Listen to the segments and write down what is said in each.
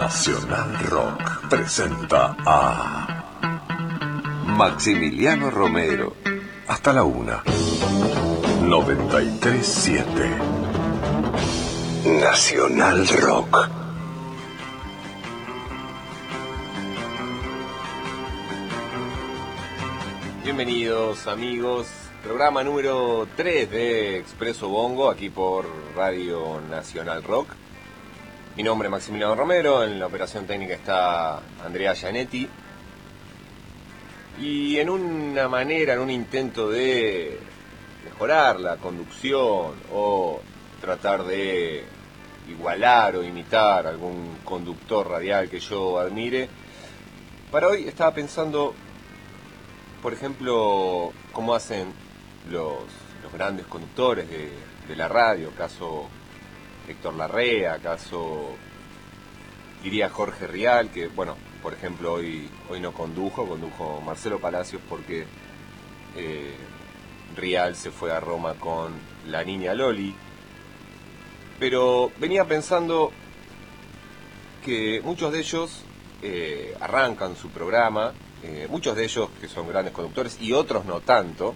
Nacional Rock presenta a Maximiliano Romero. Hasta la una. 937. Nacional Rock. Bienvenidos amigos, programa número 3 de Expreso Bongo, aquí por Radio Nacional Rock. Mi nombre es Maximiliano Romero, en la operación técnica está Andrea Gianetti. Y en una manera, en un intento de mejorar la conducción o tratar de igualar o imitar algún conductor radial que yo admire, para hoy estaba pensando, por ejemplo, cómo hacen los, grandes conductores de, de la radio, caso Héctor Larrea, acaso diría Jorge Rial, que bueno, por ejemplo hoy, hoy no condujo, condujo Marcelo Palacios porque eh, Rial se fue a Roma con la niña Loli. Pero venía pensando que muchos de ellos eh, arrancan su programa, eh, muchos de ellos que son grandes conductores y otros no tanto,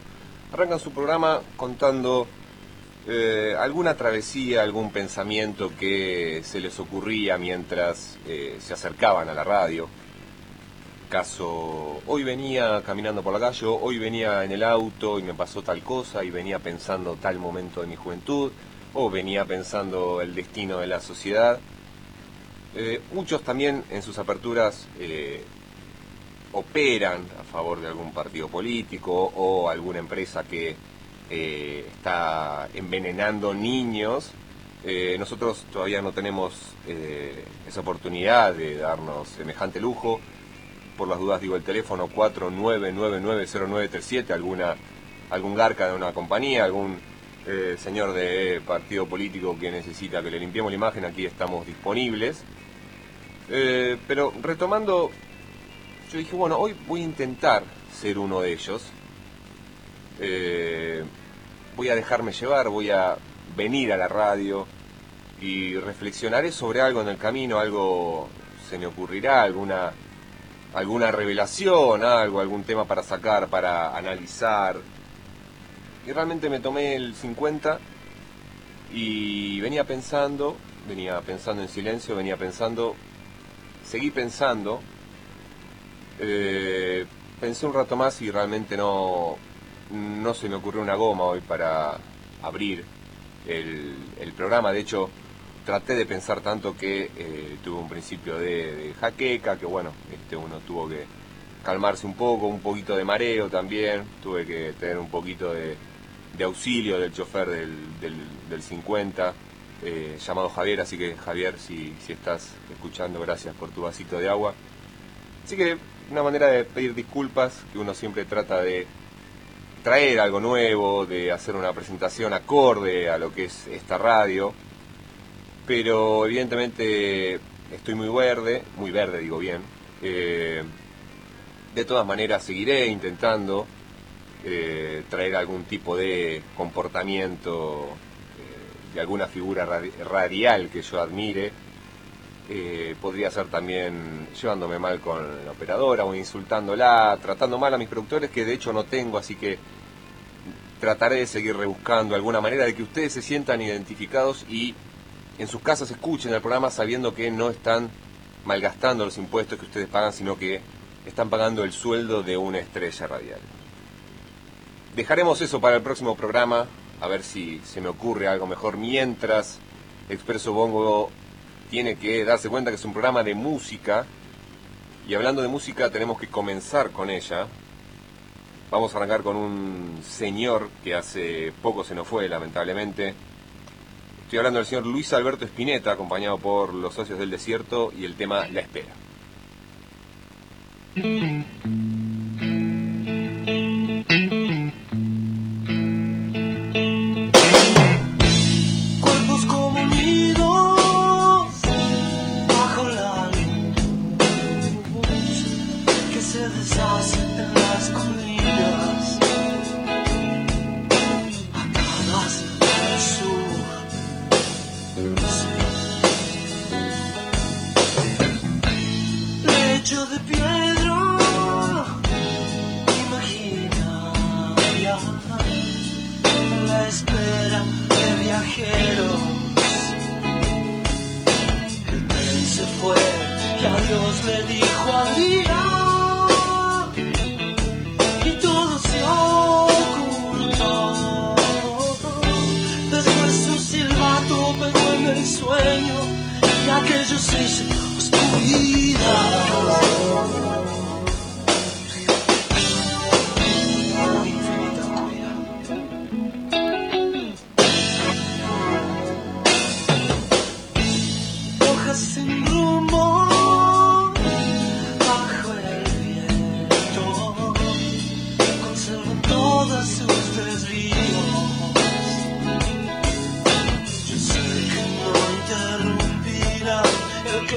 arrancan su programa contando eh, alguna travesía, algún pensamiento que se les ocurría mientras eh, se acercaban a la radio. Caso, hoy venía caminando por la calle, hoy venía en el auto y me pasó tal cosa y venía pensando tal momento de mi juventud, o venía pensando el destino de la sociedad. Eh, muchos también en sus aperturas operan a favor de algún partido político o alguna empresa que eh, está envenenando niños. Eh, nosotros todavía no tenemos eh, esa oportunidad de darnos semejante lujo. Por las dudas digo el teléfono 49990937, alguna algún garca de una compañía, algún señor de partido político que necesita que le limpiemos la imagen, aquí estamos disponibles. pero retomando, yo dije, bueno, hoy voy a intentar ser uno de ellos. Voy a dejarme llevar, voy a venir a la radio y reflexionaré sobre algo en el camino, algo se me ocurrirá, alguna, alguna revelación, algo, algún tema para sacar, para analizar. Y realmente me tomé el 50 y venía pensando, venía pensando en silencio, venía pensando, seguí pensando, eh, pensé un rato más y realmente no, no se me ocurrió una goma hoy para abrir el, programa. De hecho, traté de pensar tanto que eh, tuve un principio de, jaqueca, que bueno, este, uno tuvo que calmarse un poco, un poquito de mareo también, tuve que tener un poquito de, auxilio del chofer del, del, 50, eh, llamado Javier, así que Javier, si, si estás escuchando, gracias por tu vasito de agua. Así que una manera de pedir disculpas, que uno siempre trata de traer algo nuevo, de hacer una presentación acorde a lo que es esta radio. Pero evidentemente estoy muy verde, muy verde digo bien. Eh, de todas maneras seguiré intentando eh, traer algún tipo de comportamiento eh, de alguna figura radial que yo admire. Podría ser también llevándome mal con la operadora o insultándola, tratando mal a mis productores que de hecho no tengo, así que trataré de seguir rebuscando alguna manera de que ustedes se sientan identificados y en sus casas escuchen el programa sabiendo que no están malgastando los impuestos que ustedes pagan, sino que están pagando el sueldo de una estrella radial. Dejaremos eso para el próximo programa, a ver si se me ocurre algo mejor, mientras Expreso Bongo tiene que darse cuenta que es un programa de música, y hablando de música tenemos que comenzar con ella, Vamos a arrancar con un señor que hace poco se nos fue, lamentablemente. Estoy hablando del señor Luis Alberto Espineta, acompañado por los socios del desierto y el tema La Espera. Que a Dios le dijo al día y todo se ocultó. Después un silbato pegó en el sueño y aquello se hizo oscuridad.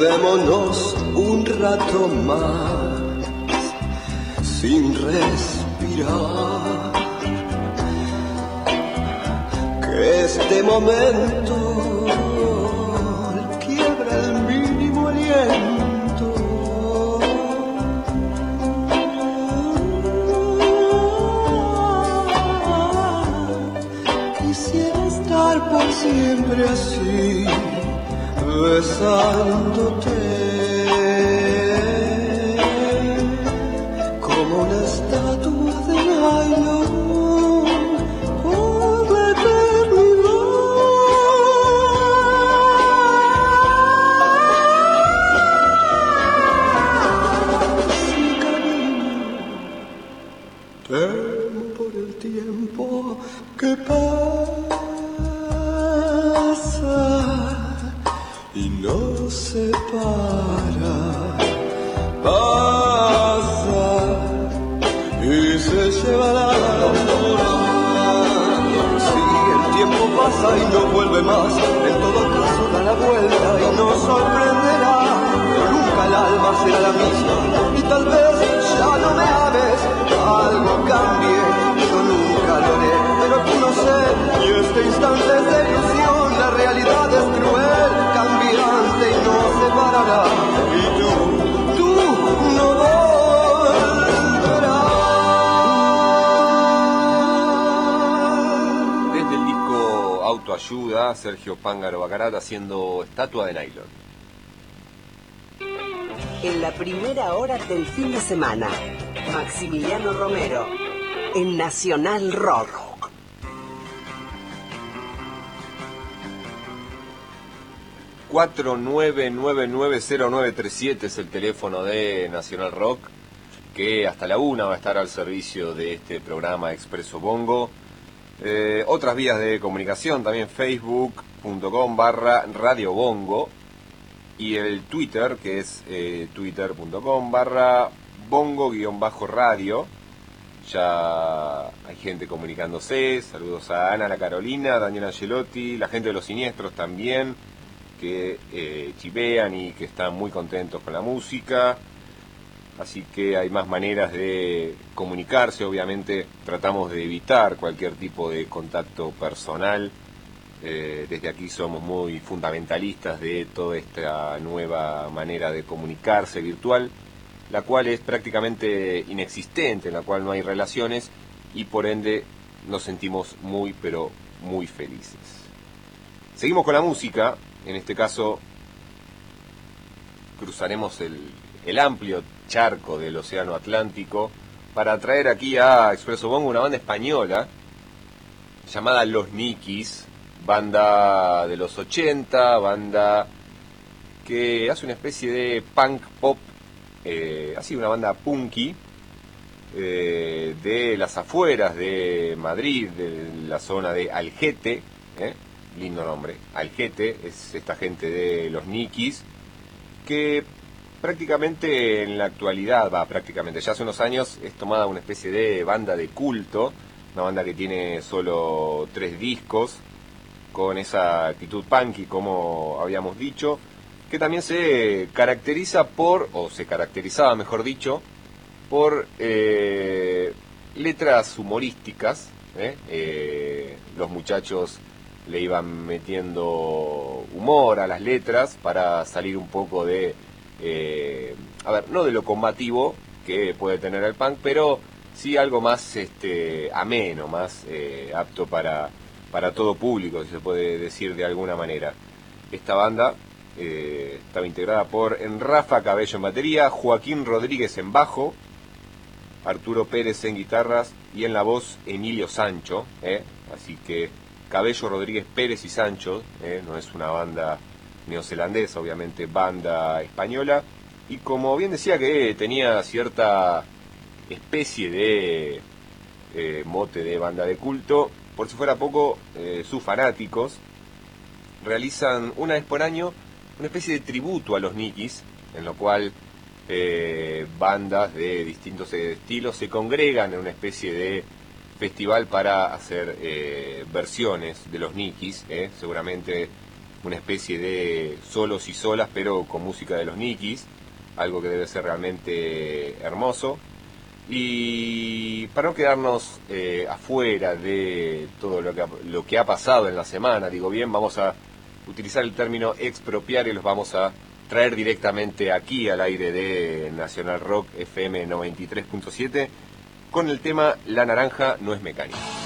Quedémonos un rato más sin respirar. Que este momento quiebra el mínimo aliento. Quisiera estar por siempre así, besándote. Y no vuelve más, en todo caso da la vuelta y nos sorprenderá. Pero nunca el alma será la misma y tal vez ya no me ames. Algo cambie, yo nunca lo haré, pero tú no sé. Y este instante es de ilusión, la realidad es cruel, cambiante y no se parará. Y tú, Autoayuda, Sergio Pángaro Bacarat haciendo Estatua de Nylon. En la primera hora del fin de semana, Maximiliano Romero, en Nacional Rock. ...49990937 es el teléfono de Nacional Rock... ...que hasta la una va a estar al servicio de este programa Expreso Bongo... Eh, otras vías de comunicación, también facebook.com barra Radio Bongo y el Twitter que es eh, twitter.com barra bongo-radio. Ya hay gente comunicándose, saludos a Ana, la Carolina, Daniela Angelotti, la gente de los siniestros también, que eh, chipean y que están muy contentos con la música así que hay más maneras de comunicarse, obviamente tratamos de evitar cualquier tipo de contacto personal, Eh, desde aquí somos muy fundamentalistas de toda esta nueva manera de comunicarse virtual, la cual es prácticamente inexistente, en la cual no hay relaciones y por ende nos sentimos muy pero muy felices. Seguimos con la música, en este caso cruzaremos el, el amplio charco del Océano Atlántico para traer aquí a Expreso Bongo una banda española llamada Los Nikis, banda de los 80, banda que hace una especie de punk pop, eh, así una banda punky, eh, de las afueras de Madrid, de la zona de Algete, eh, lindo nombre, Algete, es esta gente de los Nikis, que prácticamente en la actualidad, va, prácticamente, ya hace unos años es tomada una especie de banda de culto, una banda que tiene solo tres discos, con esa actitud punky como habíamos dicho, que también se caracteriza por, o se caracterizaba mejor dicho, por eh, letras humorísticas. ¿eh? Eh, los muchachos le iban metiendo humor a las letras para salir un poco de, eh, a ver, no de lo combativo que puede tener el punk, pero sí algo más este, ameno, más eh, apto para, para todo público, si se puede decir de alguna manera. Esta banda eh, estaba integrada por Rafa Cabello en batería, Joaquín Rodríguez en bajo, Arturo Pérez en guitarras y en la voz Emilio Sancho. Así que Cabello, Rodríguez, Pérez y Sancho, no es una banda neozelandesa, obviamente banda española. Y como bien decía que tenía cierta especie de eh, mote de banda de culto. Por si fuera poco, eh, sus fanáticos realizan una vez por año una especie de tributo a los Nikis, en lo cual eh, bandas de distintos estilos se congregan en una especie de festival para hacer versiones de los Nikis, seguramente una especie de solos y solas, pero con música de los Nikis, algo que debe ser realmente hermoso. Y para no quedarnos eh, afuera de todo lo que, ha, lo que ha pasado en la semana, digo bien, vamos a utilizar el término expropiar y los vamos a traer directamente aquí al aire de Nacional Rock FM 93.7 con el tema La naranja no es mecánica.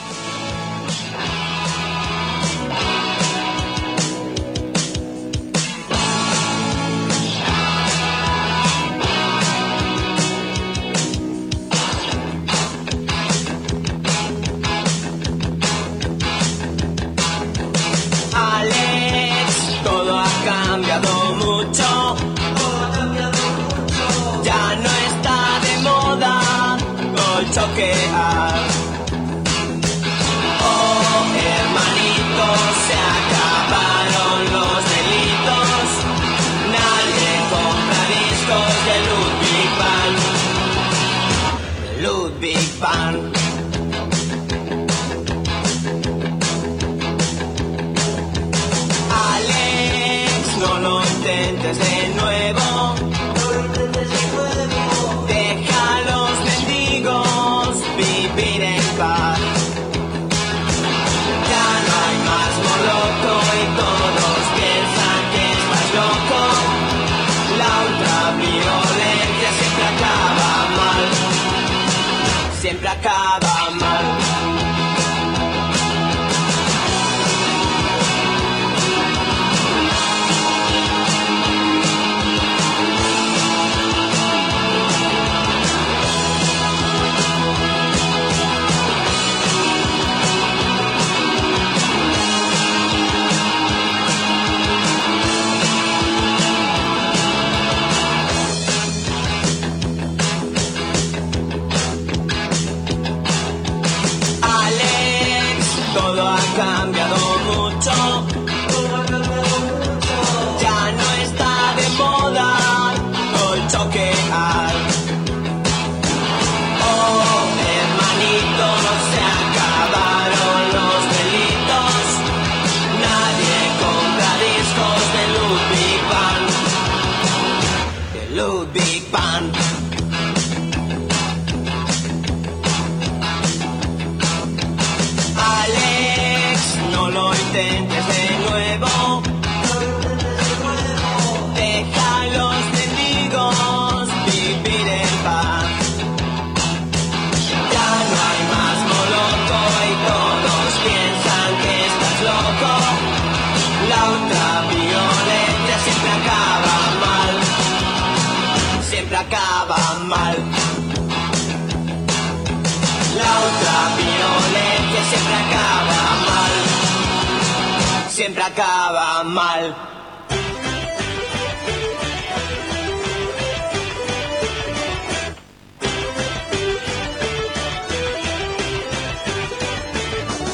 Mal.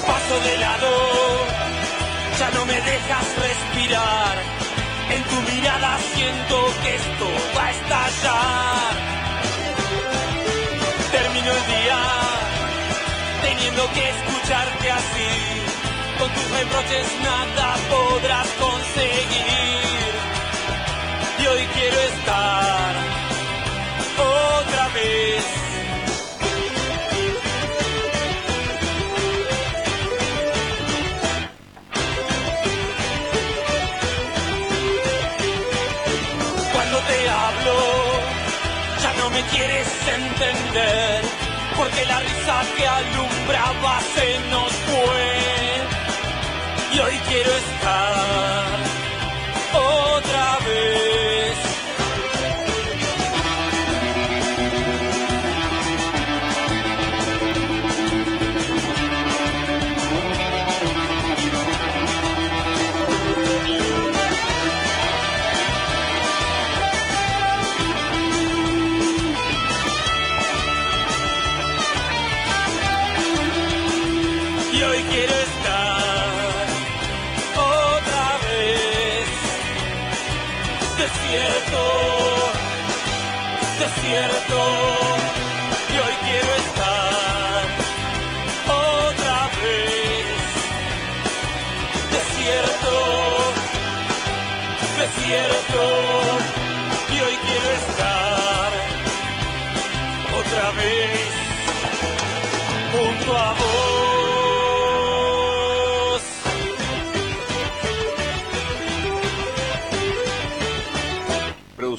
Paso de lado, ya no me dejas respirar. En tu mirada siento que esto va a estallar. Termino el día teniendo que escucharte así con tus reproches nada podrás conseguir. Y hoy quiero estar otra vez. Cuando te hablo, ya no me quieres entender, porque la risa que alumbraba se nos y hoy quiero estar otra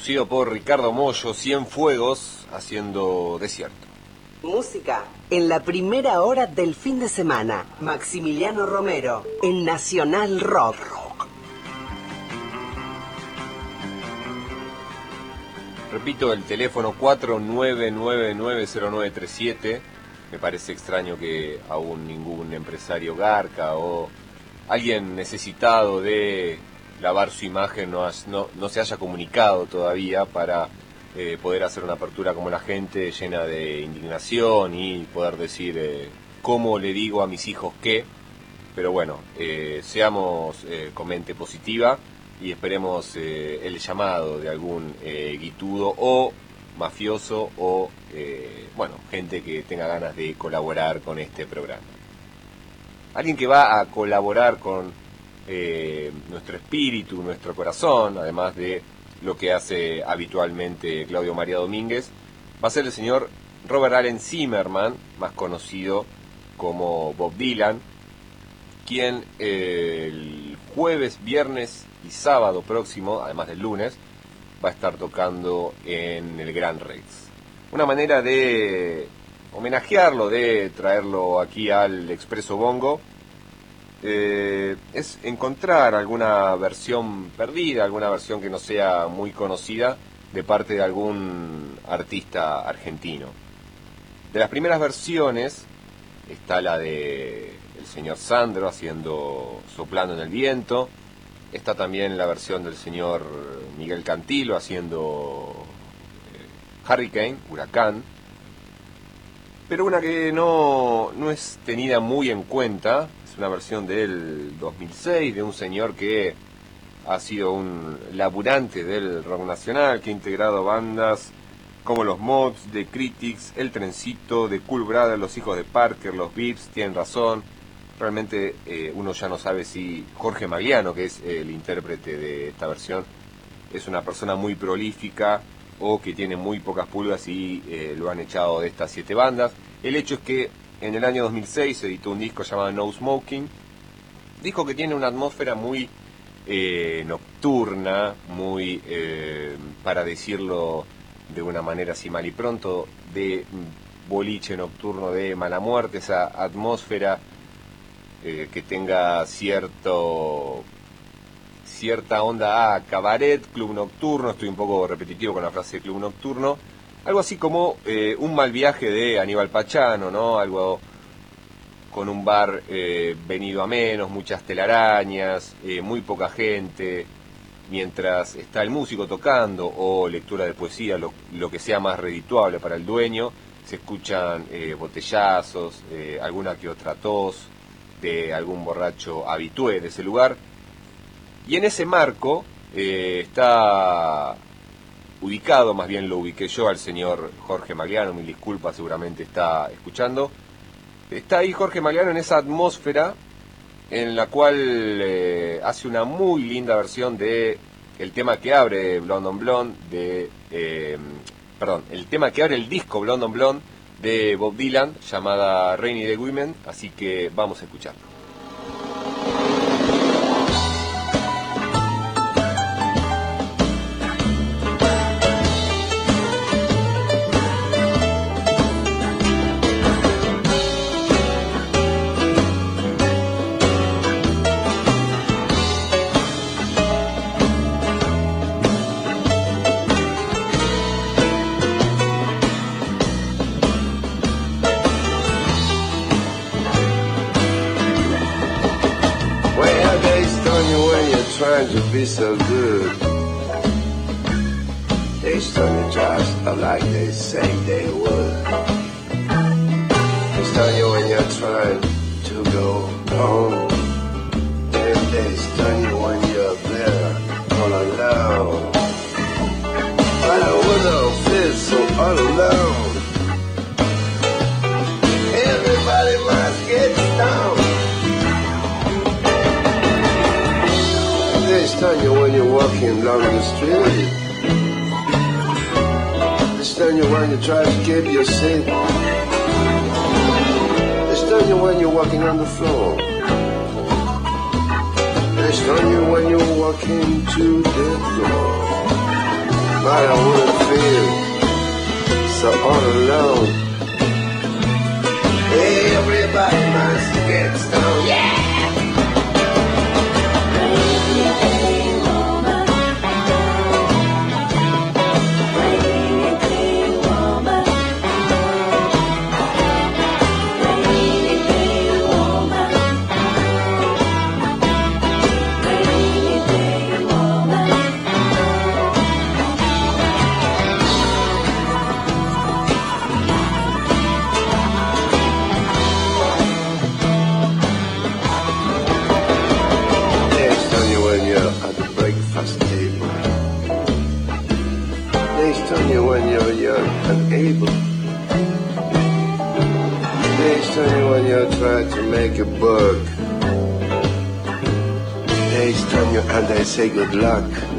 Producido por Ricardo Mollo, Fuegos, haciendo Desierto. Música en la primera hora del fin de semana. Maximiliano Romero en Nacional Rock. Repito, el teléfono 49990937. Me parece extraño que aún ningún empresario garca o alguien necesitado de lavar su imagen no, no- no se haya comunicado todavía para eh, poder hacer una apertura como la gente llena de indignación y poder decir eh, cómo le digo a mis hijos qué. Pero bueno, eh, seamos con mente positiva y esperemos el llamado de algún guitudo o mafioso o, bueno, gente que tenga ganas de colaborar con este programa. Alguien que va a colaborar con eh, nuestro espíritu, nuestro corazón, además de lo que hace habitualmente Claudio María Domínguez, va a ser el señor Robert Allen Zimmerman, más conocido como Bob Dylan, quien eh, el jueves, viernes y sábado próximo, además del lunes, va a estar tocando en el Gran Rex. Una manera de homenajearlo, de traerlo aquí al Expreso Bongo, eh, es encontrar alguna versión perdida, alguna versión que no sea muy conocida de parte de algún artista argentino. De las primeras versiones está la de el señor Sandro haciendo Soplando en el viento, está también la versión del señor Miguel Cantilo haciendo eh, Hurricane, Huracán, pero una que no, no es tenida muy en cuenta, una versión del 2006 de un señor que ha sido un laburante del rock nacional, que ha integrado bandas como los Mobs, The Critics, El Trencito, The Cool Brothers, Los Hijos de Parker, Los Beeps, tienen razón. Realmente eh, uno ya no sabe si Jorge Magliano, que es el intérprete de esta versión, es una persona muy prolífica o que tiene muy pocas pulgas y eh, lo han echado de estas siete bandas. El hecho es que en el año 2006 se editó un disco llamado No Smoking, disco que tiene una atmósfera muy eh, nocturna, muy, eh, para decirlo de una manera así mal y pronto, de mm, boliche nocturno de mala muerte, esa atmósfera eh, que tenga cierto cierta onda a cabaret, club nocturno, estoy un poco repetitivo con la frase club nocturno, algo así como eh, un mal viaje de Aníbal Pachano, ¿no? Algo con un bar eh, venido a menos, muchas telarañas, eh, muy poca gente, mientras está el músico tocando o lectura de poesía, lo, que sea más redituable para el dueño, se escuchan botellazos, alguna que otra tos de algún borracho habitué de ese lugar. Y en ese marco está ubicado, más bien lo ubiqué yo al señor Jorge Magliano, mil disculpas, seguramente está escuchando. Está ahí Jorge Magliano en esa atmósfera en la cual eh, hace una muy linda versión de el tema que abre Blonde de eh, perdón, el tema que abre el disco Blonde de Bob Dylan llamada Rainy Day Women, así que vamos a escucharlo. Say good luck.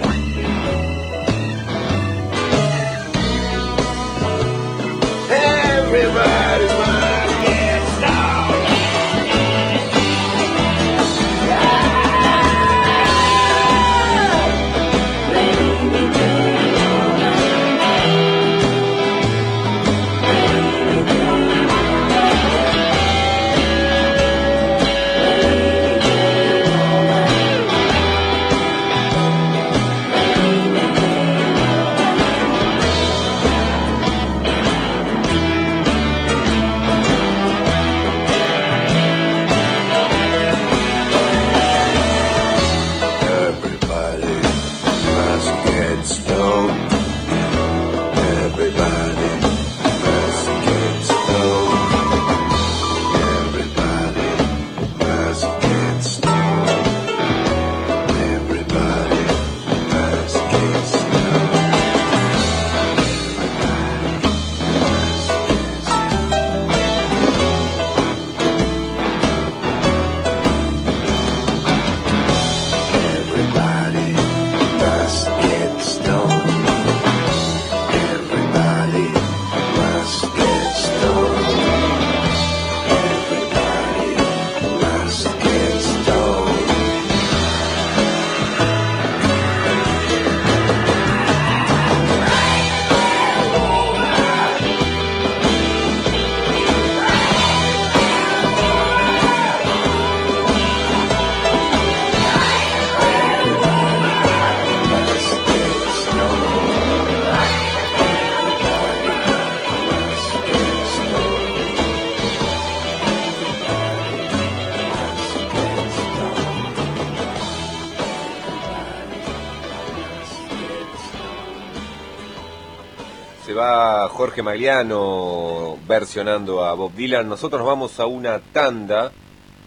Jorge Magliano versionando a Bob Dylan. Nosotros nos vamos a una tanda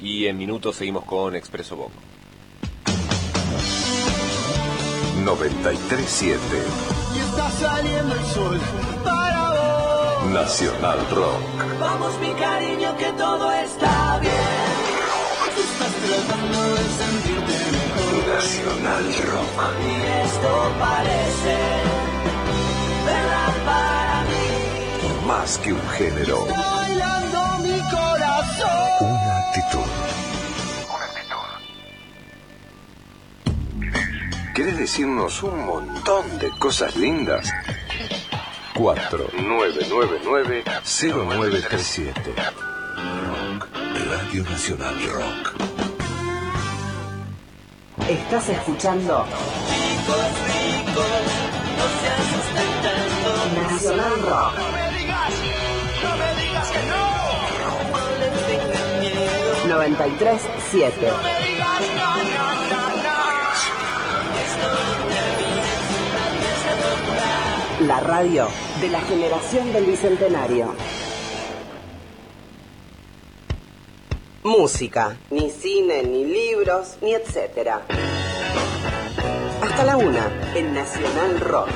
y en minutos seguimos con Expreso Bob. 937 Y está saliendo el sol para vos. Nacional Rock. Vamos mi cariño que todo está bien. Estás tratando de sentirte mejor. Nacional Rock. Y esto parece Más que un género, bailando mi corazón. una actitud. ¿Querés decirnos un montón de cosas lindas? 4999 0937 Rock. Radio Nacional Rock. Estás escuchando Nacional Rock. 93 7. La radio de la generación del Bicentenario. Música, ni cine, ni libros, ni etcétera. Hasta la una, en Nacional Rock.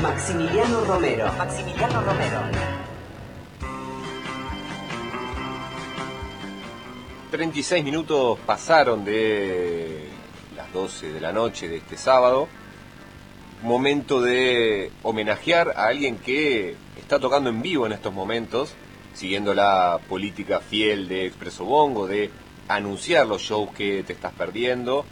Maximiliano Romero. Maximiliano Romero. 36 minutos pasaron de las las 12 de la noche de este sábado. Momento de homenajear a alguien que está tocando en vivo en estos momentos, siguiendo la política fiel de Expreso Bongo, de anunciar los shows que te estás perdiendo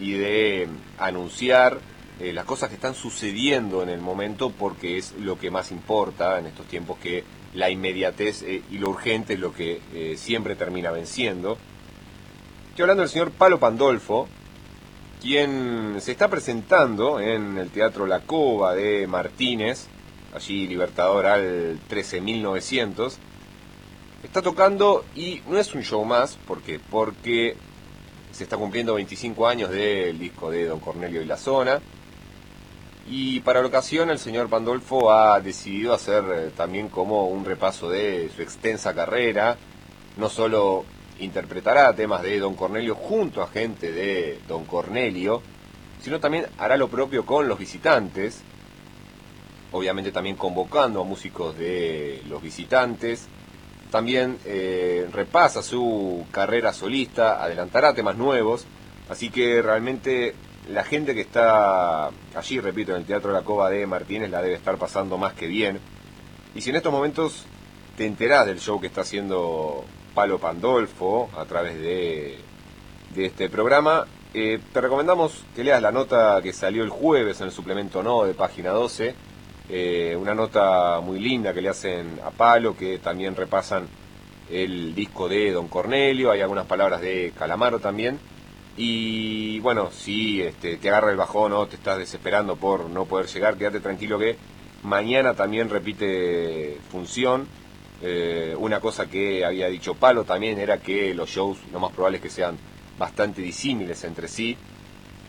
y de anunciar eh, las cosas que están sucediendo en el momento porque es lo que más importa en estos tiempos que la inmediatez eh, y lo urgente es lo que eh, siempre termina venciendo. Estoy hablando del señor Palo Pandolfo, quien se está presentando en el Teatro La Cova de Martínez, allí Libertador al 13900. Está tocando y no es un show más, porque porque se está cumpliendo 25 años del disco de Don Cornelio y la Zona. Y para la ocasión el señor Pandolfo ha decidido hacer eh, también como un repaso de su extensa carrera. No solo interpretará temas de Don Cornelio junto a gente de Don Cornelio, sino también hará lo propio con los visitantes. Obviamente también convocando a músicos de los visitantes. También eh, repasa su carrera solista, adelantará temas nuevos. Así que realmente la gente que está allí, repito, en el Teatro La Cova de Martínez la debe estar pasando más que bien. Y si en estos momentos te enterás del show que está haciendo Palo Pandolfo a través de, de este programa, eh, te recomendamos que leas la nota que salió el jueves en el suplemento No de página 12. Eh, una nota muy linda que le hacen a Palo, que también repasan el disco de Don Cornelio, hay algunas palabras de Calamaro también. Y bueno, si este, te agarra el bajón o te estás desesperando por no poder llegar, quédate tranquilo que mañana también repite función. Eh, una cosa que había dicho Palo también era que los shows lo más probable es que sean bastante disímiles entre sí.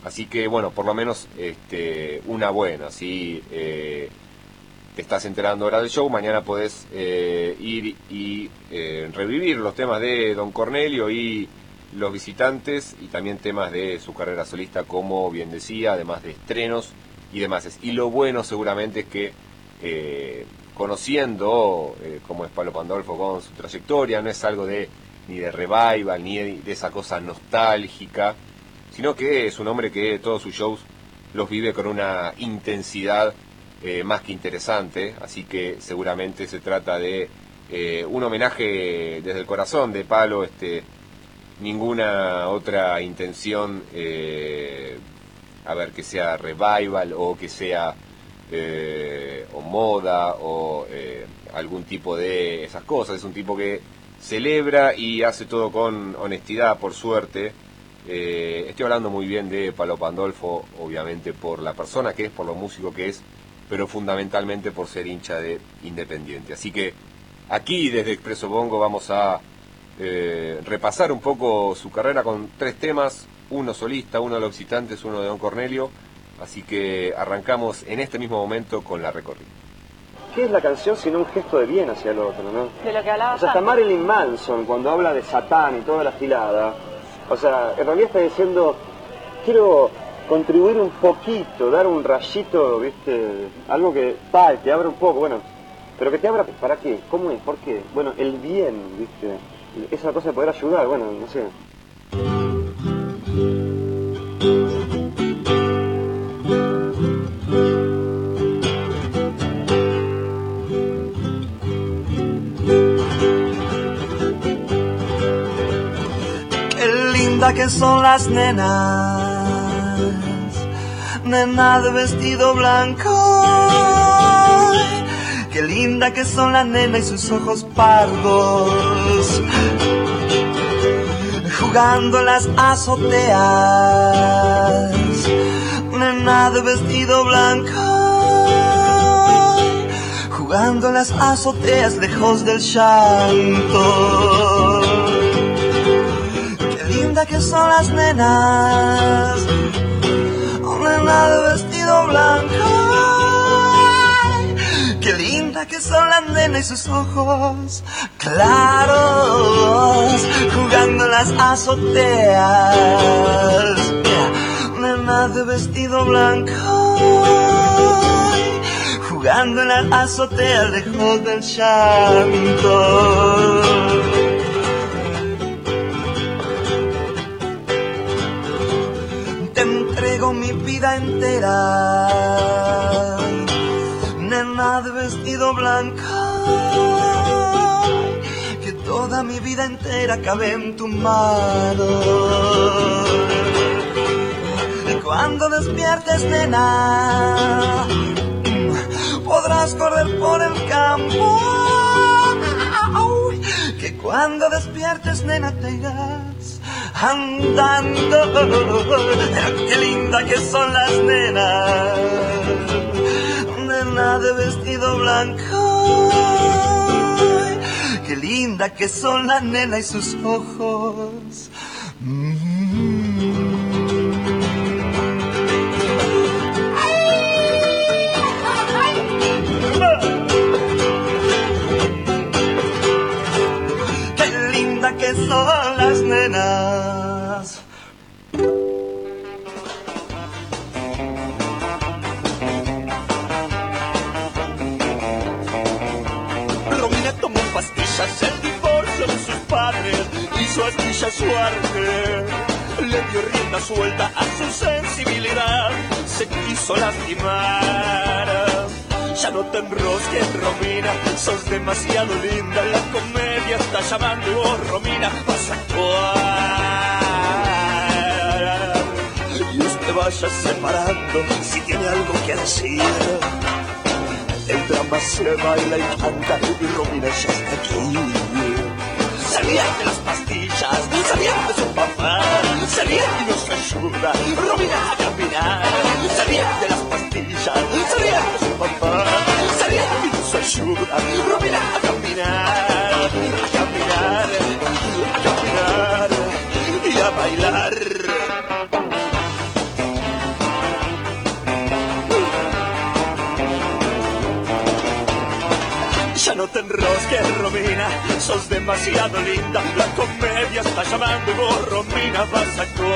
Así que bueno, por lo menos este, una buena. Si eh, te estás enterando ahora del show, mañana podés eh, ir y revivir los temas de Don Cornelio y los visitantes y también temas de su carrera solista, como bien decía, además de estrenos y demás. Y lo bueno seguramente es que eh, conociendo eh, cómo es Pablo Pandolfo con su trayectoria, no es algo de ni de revival, ni de, esa cosa nostálgica, sino que es un hombre que todos sus shows los vive con una intensidad eh, más que interesante, así que seguramente se trata de un homenaje desde el corazón de Palo, este, ninguna otra intención, eh, a ver, que sea revival o que sea eh, o moda o eh, algún tipo de esas cosas. Es un tipo que celebra y hace todo con honestidad, por suerte. estoy hablando muy bien de Palo Pandolfo, obviamente por la persona que es, por lo músico que es, pero fundamentalmente por ser hincha de Independiente. Así que aquí desde Expreso Bongo vamos a eh, repasar un poco su carrera con tres temas, uno solista, uno de los visitantes, uno de Don Cornelio. Así que arrancamos en este mismo momento con la recorrida. ¿Qué es la canción sino un gesto de bien hacia el otro, no? De lo que hablaba O sea, hasta. Marilyn Manson, cuando habla de Satán y toda la gilada, o sea, en realidad está diciendo, quiero contribuir un poquito, dar un rayito, ¿viste? Algo que, pa, te abra un poco, bueno, pero que te abra, ¿para qué? ¿Cómo es? ¿Por qué? Bueno, el bien, ¿viste? Esa cosa de poder ayudar, bueno, no sé. Qué linda que son las nenas, nena de vestido blanco. Qué linda que son las nenas y sus ojos pardos, jugando las azoteas. Nena de vestido blanco, jugando las azoteas lejos del llanto linda que son las nenas. Nena de vestido nenas y sus ojos claros. Jugando las azoteas. Nena de vestido blanco. Jugando en las azoteas lejos del llanto. entera. Vestido blanco, que toda mi vida entera cabe en tu mano. Y cuando despiertes, nena, podrás correr por el campo. Que cuando despiertes, nena, te irás andando. Qué linda que son las nenas. De vestido blanco. Qué linda que son la nena y sus ojos. Qué astilla suerte. Le dio rienda suelta a su sensibilidad, se quiso lastimar. Ya no te enrosques, Romina, sos demasiado linda. La comedia está llamando vos, Romina, vas a actuar. Y usted vaya separando si tiene algo que decir. El drama se baila y canta y Romina ya está aquí. Salían de las pastillas, salían de su papá, salían y nos ayuda Romina a caminar. Salían de las pastillas, salían de su papá, salían y nos ayuda Romina a caminar, a caminar, a caminar y a bailar. No te enrosques, Romina, sos demasiado linda. La comedia está llamando y vos, Romina, vas a actuar.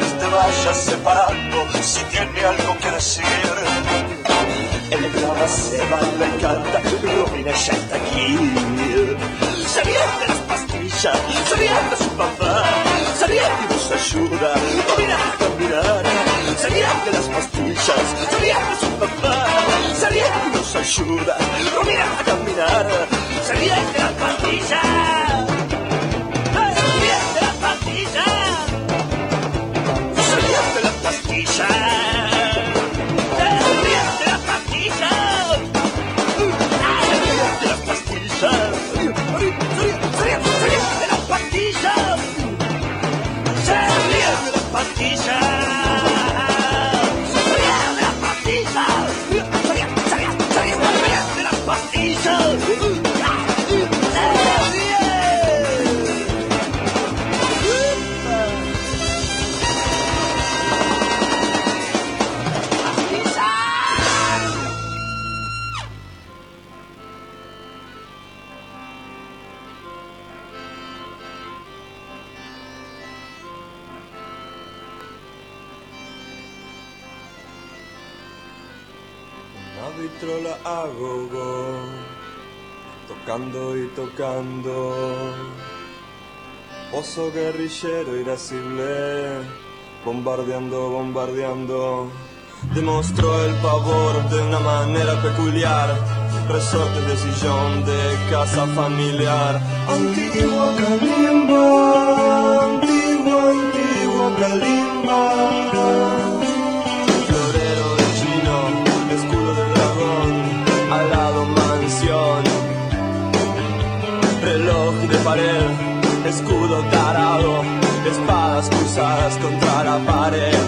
No te vayas separando si tiene algo que decir. El drama se baila y canta, Romina ya está aquí. Salían de las pastillas, salían de su papá, salían y nos ayuda, Romina a. Salían de las pastillas, salían de su papá, y nos ayuda, Romina a caminar. Salían de las pastillas. Guerrillero irascible, bombardeando, bombardeando. Demostró el pavor de una manera peculiar. Resortes de sillón de casa familiar. Antiguo Kalimba, antiguo, antiguo Kalimba. Florero de chino, escudo de dragón, alado mansión, reloj de pared, escudo tarado, espadas cruzadas contra la pared.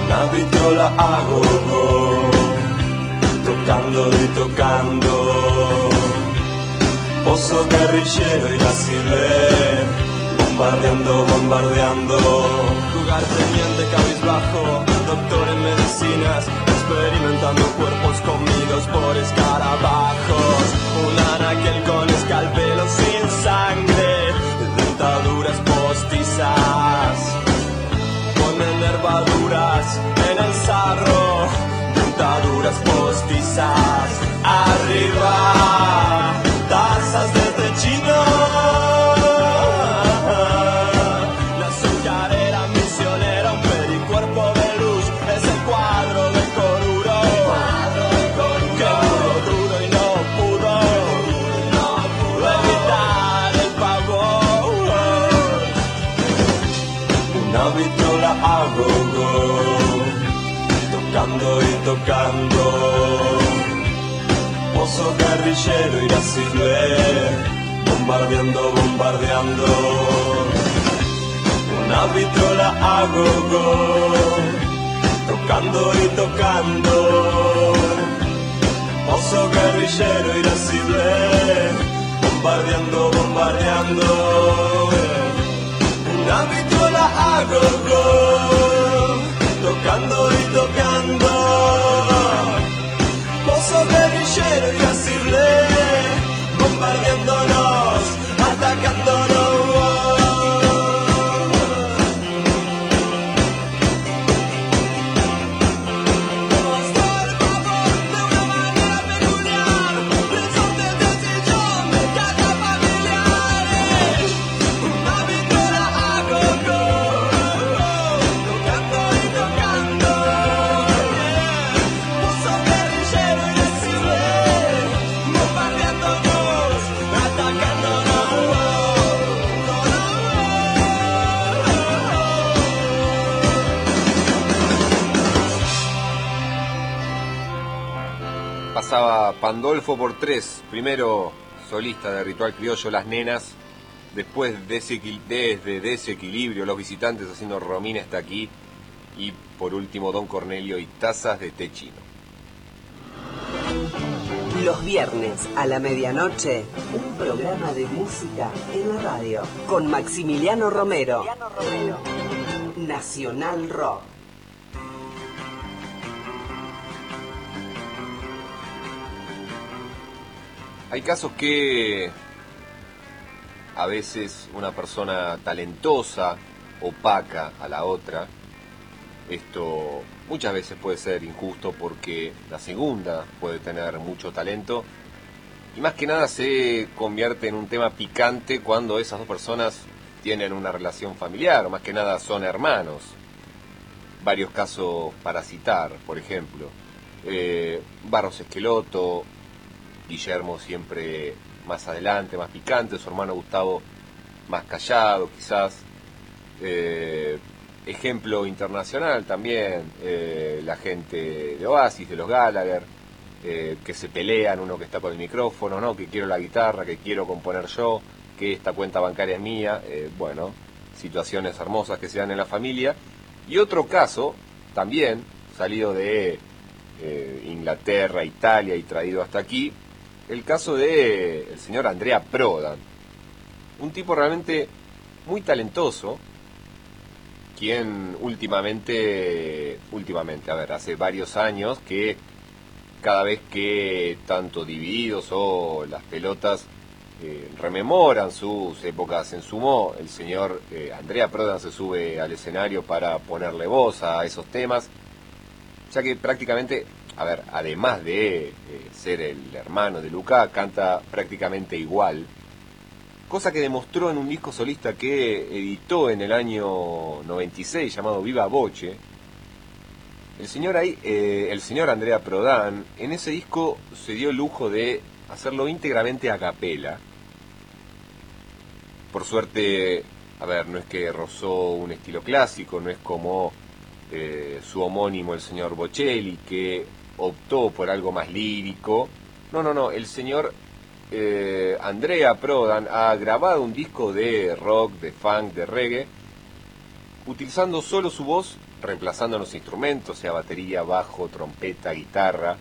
Una vitola gogo, tocando y tocando, oso guerrillero irascible, bombardeando, bombardeando. Lugar teniente cabizbajo, doctor en medicinas, experimentando cuerpos comidos por escarabajos. Un anaquel con escalpelo sin sangre, dentaduras postizas. Ponen nervaduras en el sarro, dentaduras postizas. Arriba, tazas de té Pozo guerrillero irascible, bombardeando, bombardeando. Una vitrola a go tocando y tocando. Pozo guerrillero irascible, bombardeando, bombardeando. Una vitrola a go tocando y tocando. Bombardeándonos, Pasaba Pandolfo por tres, primero solista de Ritual Criollo Las Nenas, después desequil- desde Desequilibrio Los Visitantes haciendo Romina está aquí y por último Don Cornelio y Tazas de Té Chino. Los viernes a la medianoche, un programa de música en la radio con Maximiliano Romero. Nacional Rock. Hay casos que a veces una persona talentosa opaca a la otra. Esto muchas veces puede ser injusto porque la segunda puede tener mucho talento y más que nada se convierte en un tema picante cuando esas dos personas tienen una relación familiar, o más que nada son hermanos. Varios casos para citar, por ejemplo. Eh, Barros Esqueloto, Guillermo siempre más adelante, más picante, su hermano Gustavo más callado quizás. Eh, ejemplo internacional también, eh, la gente de Oasis, de los Gallagher, eh, que se pelean, uno que está con el micrófono, ¿no? que quiero la guitarra, que quiero componer yo, que esta cuenta bancaria es mía, bueno, situaciones hermosas que se dan en la familia. Y otro caso, también salido de Inglaterra, Italia y traído hasta aquí, el caso de el señor Andrea Prodan, un tipo realmente muy talentoso, quien últimamente, últimamente, a ver, hace varios años que cada vez que tanto Divididos o las pelotas eh, rememoran sus épocas en sumo, el señor eh, Andrea Prodan se sube al escenario para ponerle voz a esos temas, ya que prácticamente, a ver, además de ser el hermano de Luca, canta prácticamente igual, cosa que demostró en un disco solista que editó en el año 96 llamado Viva Voce. El señor ahí, eh, el señor Andrea Prodan, en ese disco se dio el lujo de hacerlo íntegramente a capela. Por suerte, a ver, no es que rozó un estilo clásico, no es como eh, su homónimo el señor Bocelli, que optó por algo más lírico. No, no, no, el señor eh, Andrea Prodan ha grabado un disco de rock, de funk, de reggae, utilizando solo su voz, reemplazando los instrumentos, sea batería, bajo, trompeta, guitarra.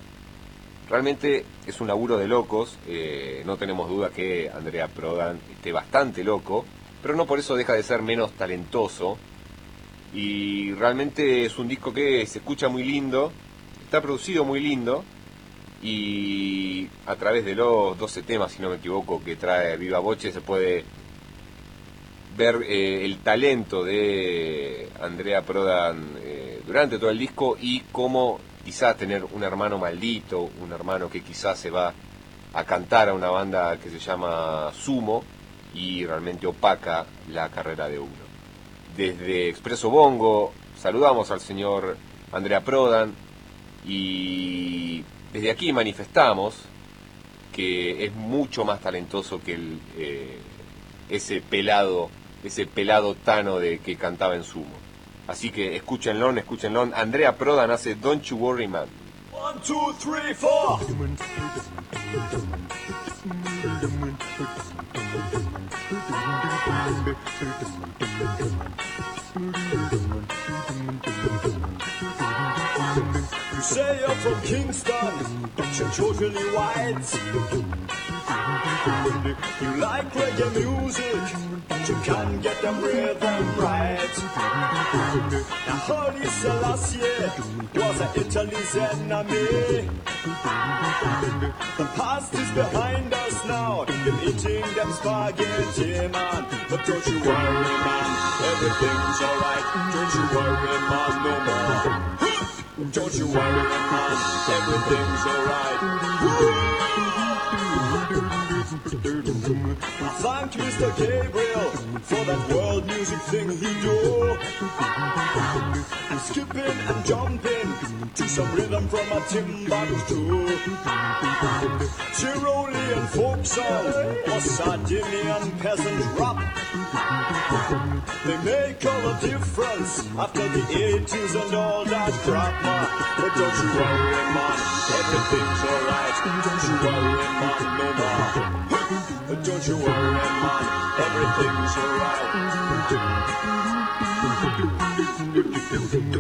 Realmente es un laburo de locos, eh, no tenemos duda que Andrea Prodan esté bastante loco, pero no por eso deja de ser menos talentoso. Y realmente es un disco que se escucha muy lindo, está producido muy lindo, y a través de los 12 temas, si no me equivoco, que trae Viva Voce, se puede ver eh, el talento de Andrea Prodan eh, durante todo el disco y cómo quizás tener un hermano maldito, un hermano que quizás se va a cantar a una banda que se llama Sumo y realmente opaca la carrera de uno. Desde Expreso Bongo saludamos al señor Andrea Prodan y desde aquí manifestamos que es mucho más talentoso que el, eh, ese pelado, ese pelado tano de que cantaba en sumo. Así que escúchenlo, escúchenlo. Andrea Prodan hace Don't You Worry Man. One, two, three, four. say you're from Kingston, but you're totally white. You like reggae music, but you can't get them rhythm right. Now Holy Selassie was Italy's enemy. The past is behind us now. You're eating them spaghetti, man. But don't you worry, man. Everything's alright. Don't you worry, man, no more. Don't you worry. Everything's alright. Thank Mr. Gabriel for that world music thing he do. Skipping and jumping to some rhythm from a Timbuktu. Tyrolean folk song or Sardinian peasant rap. They make all the difference after the 80s and all that crap, man. But don't you worry, man, everything's alright. Don't you worry, man, no more. But don't you worry, man, everything's Wanna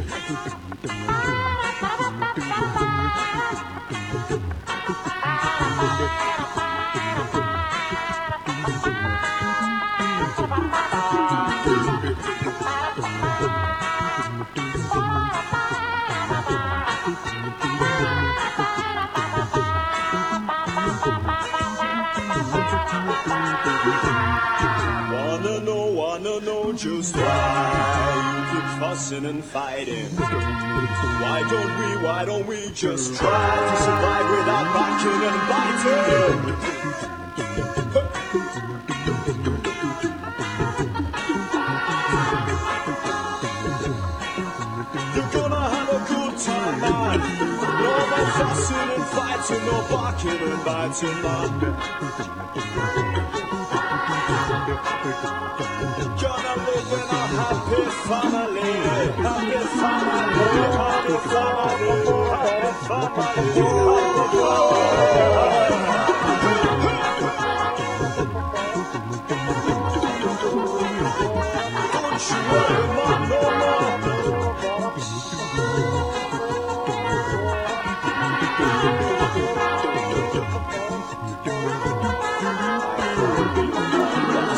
fussing and fighting. Why don't we, why don't we just try to survive without biting and biting? You're gonna have a good time, man. No more fussing and fighting, no barking and biting, man. Gonna live in a happy family, happy family, happy family, happy family.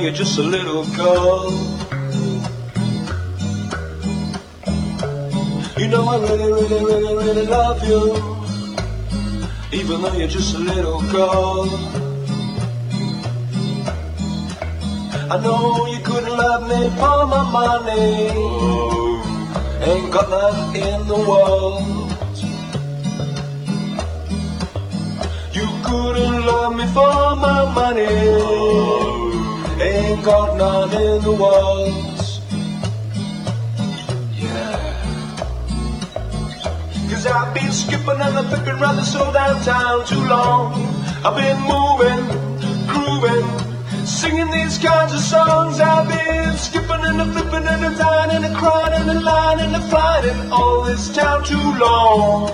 you're just a little girl. You know I really, really, really, really love you, even though you're just a little girl. I know you couldn't love me for my money, ain't got nothing in the world. You couldn't love me for my money. Ain't got none in the world. Cause I've been skipping and I'm flipping round this old downtown too long. I've been moving, grooving, singing these kinds of songs. I've been skipping and I'm flipping and I'm dying and I'm crying and I'm lying and I'm in all this town too long.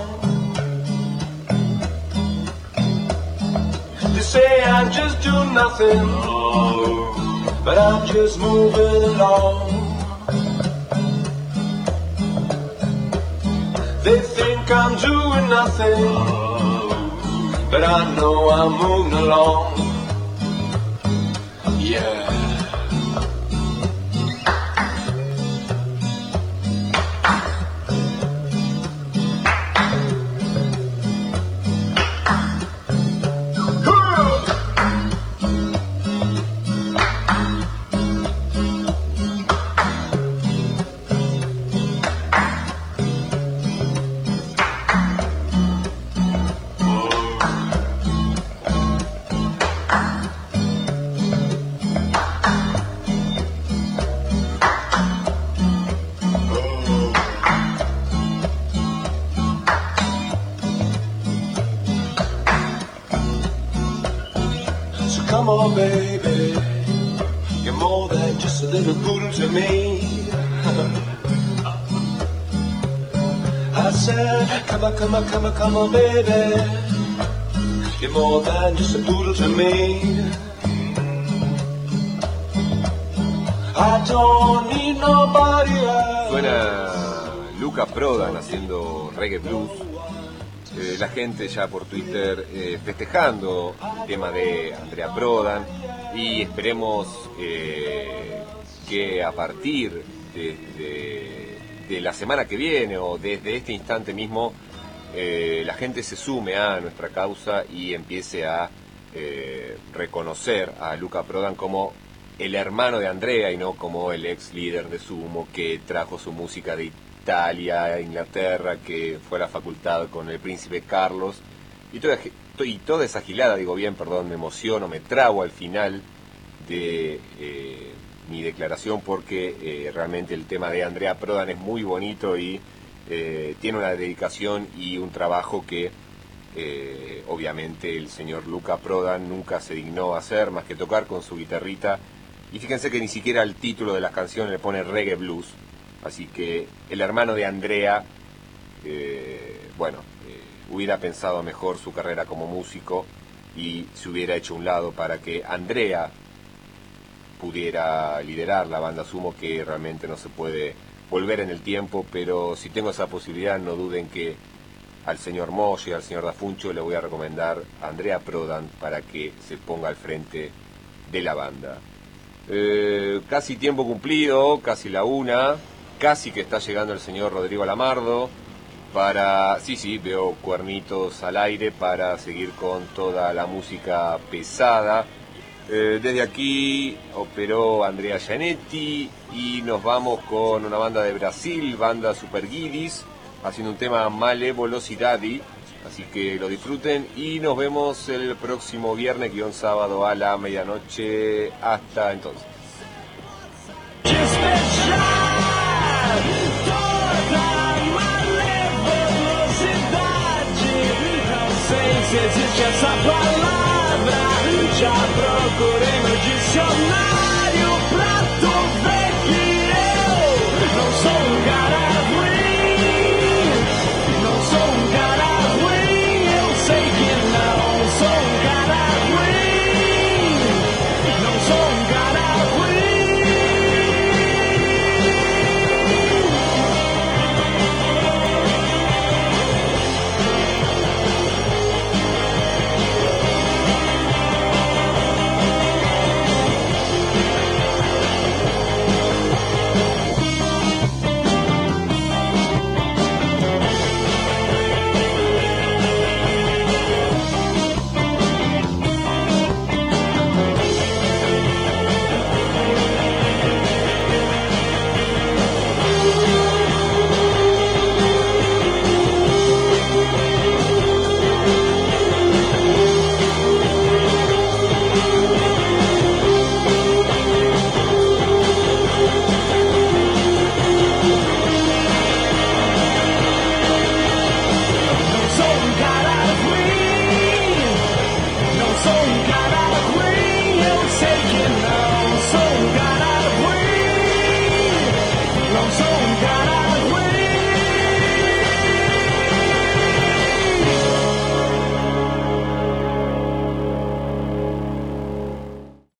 They say I just do nothing, but I'm just moving along. They think I'm doing nothing, but I know I'm moving along. Yeah. On, come on, come on, come on, baby. You're more than just a poodle to me. I don't need nobody else. Suena Luca Prodan haciendo reggae blues. Eh, la gente ya por Twitter eh, festejando el tema de Andrea Prodan y esperemos eh, que a partir de, de- de la semana que viene o desde este instante mismo eh, la gente se sume a nuestra causa y empiece a eh, reconocer a Luca Prodan como el hermano de Andrea y no como el ex líder de Sumo que trajo su música de Italia, a Inglaterra, que fue a la facultad con el príncipe Carlos. Y toda, y esa gilada, digo bien, perdón, me emociono, me trago al final de eh, mi declaración porque realmente el tema de Andrea Prodan es muy bonito y eh, tiene una dedicación y un trabajo que eh, obviamente el señor Luca Prodan nunca se dignó a hacer más que tocar con su guitarrita. Y fíjense que ni siquiera el título de las canciones le pone reggae blues. Así que el hermano de Andrea, eh, bueno, hubiera pensado mejor su carrera como músico y se hubiera hecho un lado para que Andrea pudiera liderar la banda Sumo, que realmente no se puede volver en el tiempo, pero si tengo esa posibilidad, no duden que al señor Molle, al señor Dafuncho, le voy a recomendar a Andrea Prodan para que se ponga al frente de la banda. Eh, casi tiempo cumplido, casi la una, casi que está llegando el señor Rodrigo Lamardo para, sí, sí, veo cuernitos al aire para seguir con toda la música pesada. Eh, desde aquí operó Andrea Gianetti y nos vamos con una banda de Brasil, banda Super Guidis, haciendo un tema Malevolosidadi. Así que lo disfruten y nos vemos el próximo viernes, guion sábado a la medianoche. Hasta entonces.